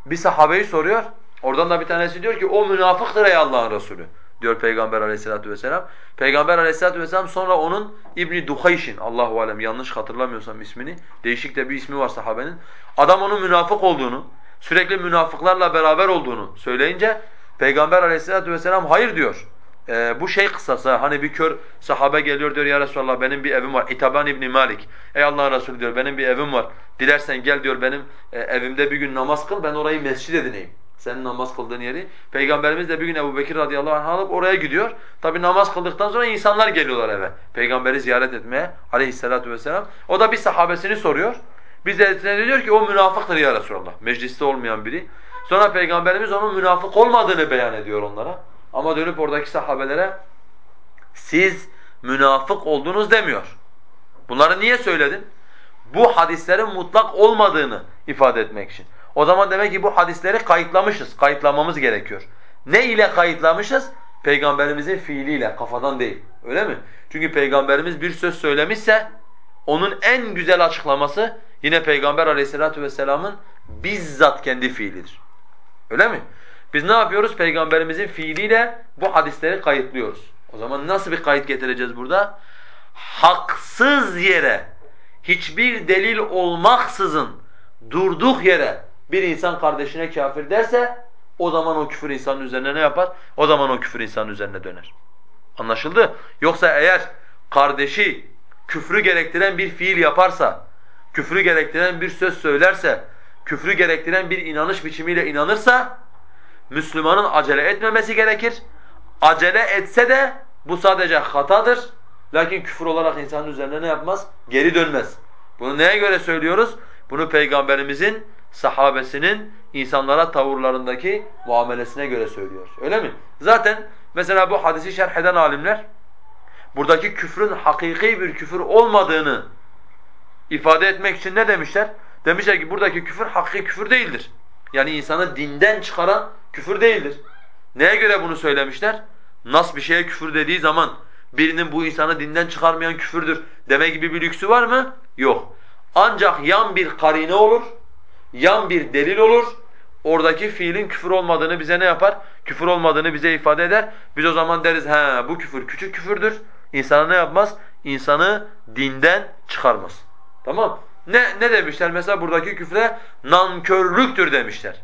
bir sahabeyi soruyor. Oradan da bir tanesi diyor ki o münafıktır ey Allah'ın Resulü diyor Peygamber aleyhissalatu vesselam. Peygamber aleyhissalatu vesselam sonra onun İbni Duhayşin, Allahu alem yanlış hatırlamıyorsam ismini, değişik de bir ismi var sahabenin. Adam onun münafık olduğunu, sürekli münafıklarla beraber olduğunu söyleyince Peygamber aleyhissalatu vesselam hayır diyor. Ee, bu şey kısası hani bir kör sahabe geliyor diyor ya Resulallah benim bir evim var. İtaban İbni Malik. Ey Allah'ın Resulü diyor benim bir evim var. Dilersen gel diyor benim e, evimde bir gün namaz kıl ben orayı mescid edineyim. Senin namaz kıldığın yeri. Peygamberimiz de bir gün Ebu Bekir radıyallahu anh alıp oraya gidiyor. Tabi namaz kıldıktan sonra insanlar geliyorlar eve. Peygamberi ziyaret etmeye aleyhissalatu vesselam. O da bir sahabesini soruyor. Bize diyor ki o münafıktır ya Resulallah. Mecliste olmayan biri. Sonra Peygamberimiz onun münafık olmadığını beyan ediyor onlara. Ama dönüp oradaki sahabelere siz münafık oldunuz demiyor. Bunları niye söyledin? Bu hadislerin mutlak olmadığını ifade etmek için. O zaman demek ki bu hadisleri kayıtlamışız, kayıtlamamız gerekiyor. Ne ile kayıtlamışız? Peygamberimizin fiiliyle, kafadan değil. Öyle mi? Çünkü Peygamberimiz bir söz söylemişse onun en güzel açıklaması yine Peygamber aleyhissalatu vesselamın bizzat kendi fiilidir. Öyle mi? Biz ne yapıyoruz? Peygamberimizin fiiliyle bu hadisleri kayıtlıyoruz. O zaman nasıl bir kayıt getireceğiz burada? Haksız yere, hiçbir delil olmaksızın durduk yere bir insan kardeşine kafir derse o zaman o küfür insanın üzerine ne yapar? O zaman o küfür insanın üzerine döner. Anlaşıldı? Yoksa eğer kardeşi küfrü gerektiren bir fiil yaparsa, küfrü gerektiren bir söz söylerse, küfrü gerektiren bir inanış biçimiyle inanırsa Müslümanın acele etmemesi gerekir. Acele etse de bu sadece hatadır. Lakin küfür olarak insanın üzerine ne yapmaz? Geri dönmez. Bunu neye göre söylüyoruz? Bunu Peygamberimizin, sahabesinin insanlara tavırlarındaki muamelesine göre söylüyoruz. Öyle mi? Zaten mesela bu hadisi şerh eden alimler buradaki küfrün hakiki bir küfür olmadığını ifade etmek için ne demişler? Demişler ki buradaki küfür hakiki küfür değildir. Yani insanı dinden çıkaran küfür değildir. Neye göre bunu söylemişler? Nas bir şeye küfür dediği zaman birinin bu insanı dinden çıkarmayan küfürdür deme gibi bir lüksü var mı? Yok. Ancak yan bir karine olur, yan bir delil olur. Oradaki fiilin küfür olmadığını bize ne yapar? Küfür olmadığını bize ifade eder. Biz o zaman deriz he bu küfür küçük küfürdür. İnsanı ne yapmaz? İnsanı dinden çıkarmaz. Tamam? Ne ne demişler? Mesela buradaki küfre nankörlüktür demişler.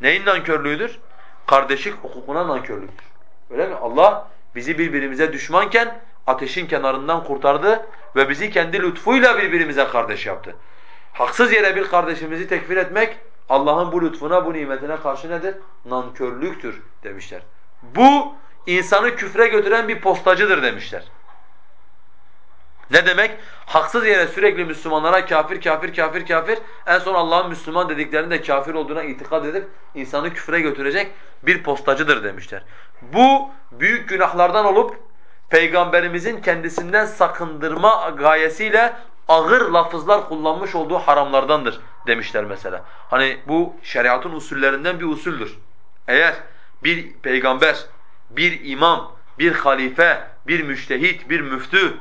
Neyin nankörlüğüdür? Kardeşlik hukukuna nankörlüktür. Öyle mi? Allah bizi birbirimize düşmanken ateşin kenarından kurtardı ve bizi kendi lütfuyla birbirimize kardeş yaptı. Haksız yere bir kardeşimizi tekfir etmek Allah'ın bu lütfuna, bu nimetine karşı nedir? Nankörlüktür demişler. Bu insanı küfre götüren bir postacıdır demişler. Ne demek? Haksız yere sürekli Müslümanlara kafir, kafir, kafir, kafir, en son Allah'ın Müslüman dediklerinde kafir olduğuna itikad edip insanı küfre götürecek bir postacıdır demişler. Bu büyük günahlardan olup Peygamberimizin kendisinden sakındırma gayesiyle ağır lafızlar kullanmış olduğu haramlardandır demişler mesela. Hani bu şeriatın usullerinden bir usuldür. Eğer bir peygamber, bir imam, bir halife, bir müştehit, bir müftü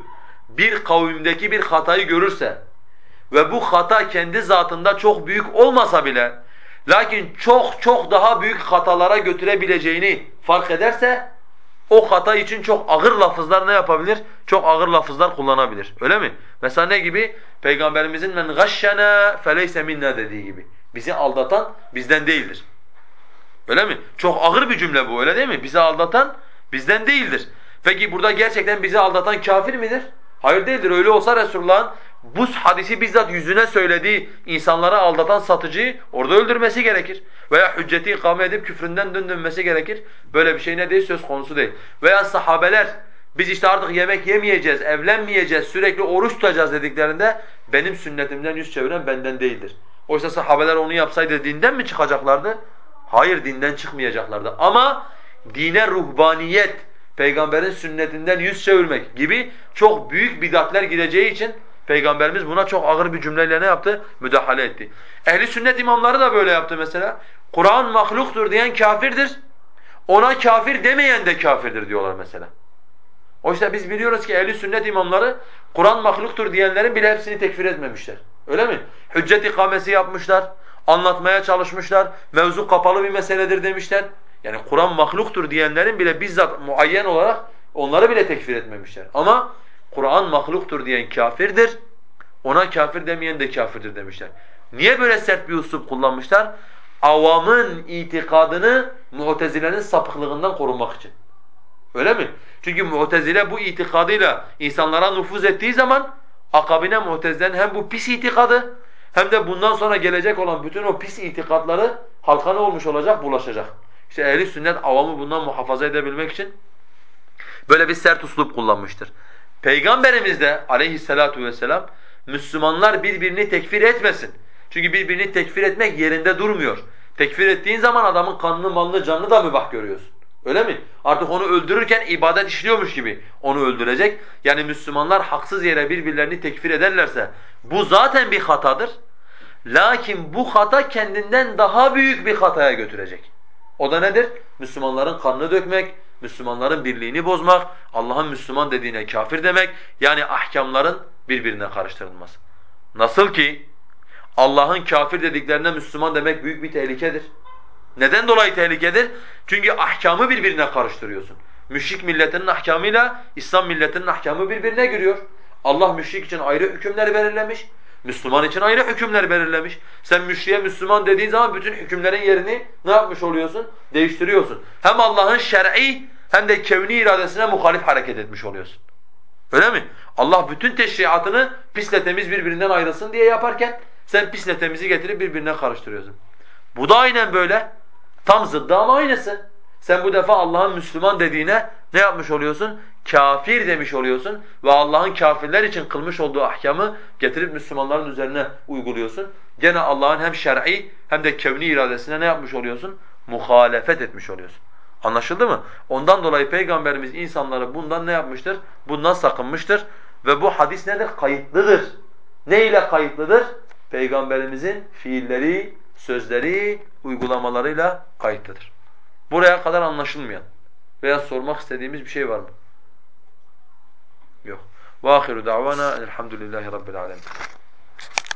bir kavimdeki bir hatayı görürse ve bu hata kendi zatında çok büyük olmasa bile lakin çok çok daha büyük hatalara götürebileceğini fark ederse o hata için çok ağır lafızlar ne yapabilir? Çok ağır lafızlar kullanabilir. Öyle mi? Mesela ne gibi? Peygamberimizin men gashshana feleyse minna dediği gibi. Bizi aldatan bizden değildir. Öyle mi? Çok ağır bir cümle bu öyle değil mi? Bizi aldatan bizden değildir. Peki burada gerçekten bizi aldatan kafir midir? Hayır değildir. Öyle olsa Resulullah'ın bu hadisi bizzat yüzüne söylediği insanlara aldatan satıcıyı orada öldürmesi gerekir. Veya hücceti ikame edip küfründen döndürmesi gerekir. Böyle bir şey ne değil söz konusu değil. Veya sahabeler biz işte artık yemek yemeyeceğiz, evlenmeyeceğiz, sürekli oruç tutacağız dediklerinde benim sünnetimden yüz çeviren benden değildir. Oysa sahabeler onu yapsaydı dinden mi çıkacaklardı? Hayır dinden çıkmayacaklardı. Ama dine ruhbaniyet, peygamberin sünnetinden yüz çevirmek gibi çok büyük bidatler gideceği için Peygamberimiz buna çok ağır bir cümleyle ne yaptı? Müdahale etti. Ehli sünnet imamları da böyle yaptı mesela. Kur'an mahluktur diyen kafirdir. Ona kafir demeyen de kafirdir diyorlar mesela. Oysa biz biliyoruz ki ehli sünnet imamları Kur'an mahluktur diyenlerin bile hepsini tekfir etmemişler. Öyle mi? Hüccet ikamesi yapmışlar, anlatmaya çalışmışlar, mevzu kapalı bir meseledir demişler. Yani Kur'an mahluktur diyenlerin bile bizzat muayyen olarak onları bile tekfir etmemişler. Ama Kur'an mahluktur diyen kafirdir, ona kafir demeyen de kafirdir demişler. Niye böyle sert bir usul kullanmışlar? Avamın itikadını Mu'tezile'nin sapıklığından korunmak için. Öyle mi? Çünkü Mu'tezile bu itikadıyla insanlara nüfuz ettiği zaman akabine Mu'tezile'nin hem bu pis itikadı hem de bundan sonra gelecek olan bütün o pis itikadları halka ne olmuş olacak? Bulaşacak. İşte ehli sünnet avamı bundan muhafaza edebilmek için böyle bir sert uslup kullanmıştır. Peygamberimiz de aleyhissalatu vesselam Müslümanlar birbirini tekfir etmesin. Çünkü birbirini tekfir etmek yerinde durmuyor. Tekfir ettiğin zaman adamın kanını, malını, canını da mübah görüyorsun. Öyle mi? Artık onu öldürürken ibadet işliyormuş gibi onu öldürecek. Yani Müslümanlar haksız yere birbirlerini tekfir ederlerse bu zaten bir hatadır. Lakin bu hata kendinden daha büyük bir hataya götürecek. O da nedir? Müslümanların kanını dökmek, Müslümanların birliğini bozmak, Allah'ın Müslüman dediğine kafir demek, yani ahkamların birbirine karıştırılması. Nasıl ki Allah'ın kafir dediklerine Müslüman demek büyük bir tehlikedir. Neden dolayı tehlikedir? Çünkü ahkamı birbirine karıştırıyorsun. Müşrik milletinin ahkamıyla İslam milletinin ahkamı birbirine giriyor. Allah müşrik için ayrı hükümler belirlemiş. Müslüman için ayrı hükümler belirlemiş. Sen müşriye Müslüman dediğin zaman bütün hükümlerin yerini ne yapmış oluyorsun? Değiştiriyorsun. Hem Allah'ın şer'i hem de kevni iradesine muhalif hareket etmiş oluyorsun. Öyle mi? Allah bütün teşriatını pisle temiz birbirinden ayrılsın diye yaparken sen pisle temizi getirip birbirine karıştırıyorsun. Bu da aynen böyle. Tam zıddı ama aynısı. Sen bu defa Allah'ın Müslüman dediğine ne yapmış oluyorsun? Kafir demiş oluyorsun ve Allah'ın kafirler için kılmış olduğu ahkamı getirip Müslümanların üzerine uyguluyorsun. Gene Allah'ın hem şer'i hem de kevni iradesine ne yapmış oluyorsun? Muhalefet etmiş oluyorsun. Anlaşıldı mı? Ondan dolayı Peygamberimiz insanları bundan ne yapmıştır? Bundan sakınmıştır. Ve bu hadis nedir? Kayıtlıdır. Ne ile kayıtlıdır? Peygamberimizin fiilleri, sözleri, uygulamalarıyla kayıtlıdır. Buraya kadar anlaşılmayan veya sormak istediğimiz bir şey var mı? Yok. وآخر دعوانا الحمد لله رب العالمين